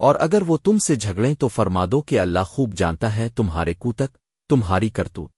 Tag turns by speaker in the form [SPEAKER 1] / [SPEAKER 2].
[SPEAKER 1] اور اگر وہ تم سے جھگڑیں تو فرما دو کہ اللہ خوب جانتا ہے تمہارے کوتک تمہاری کرتوت۔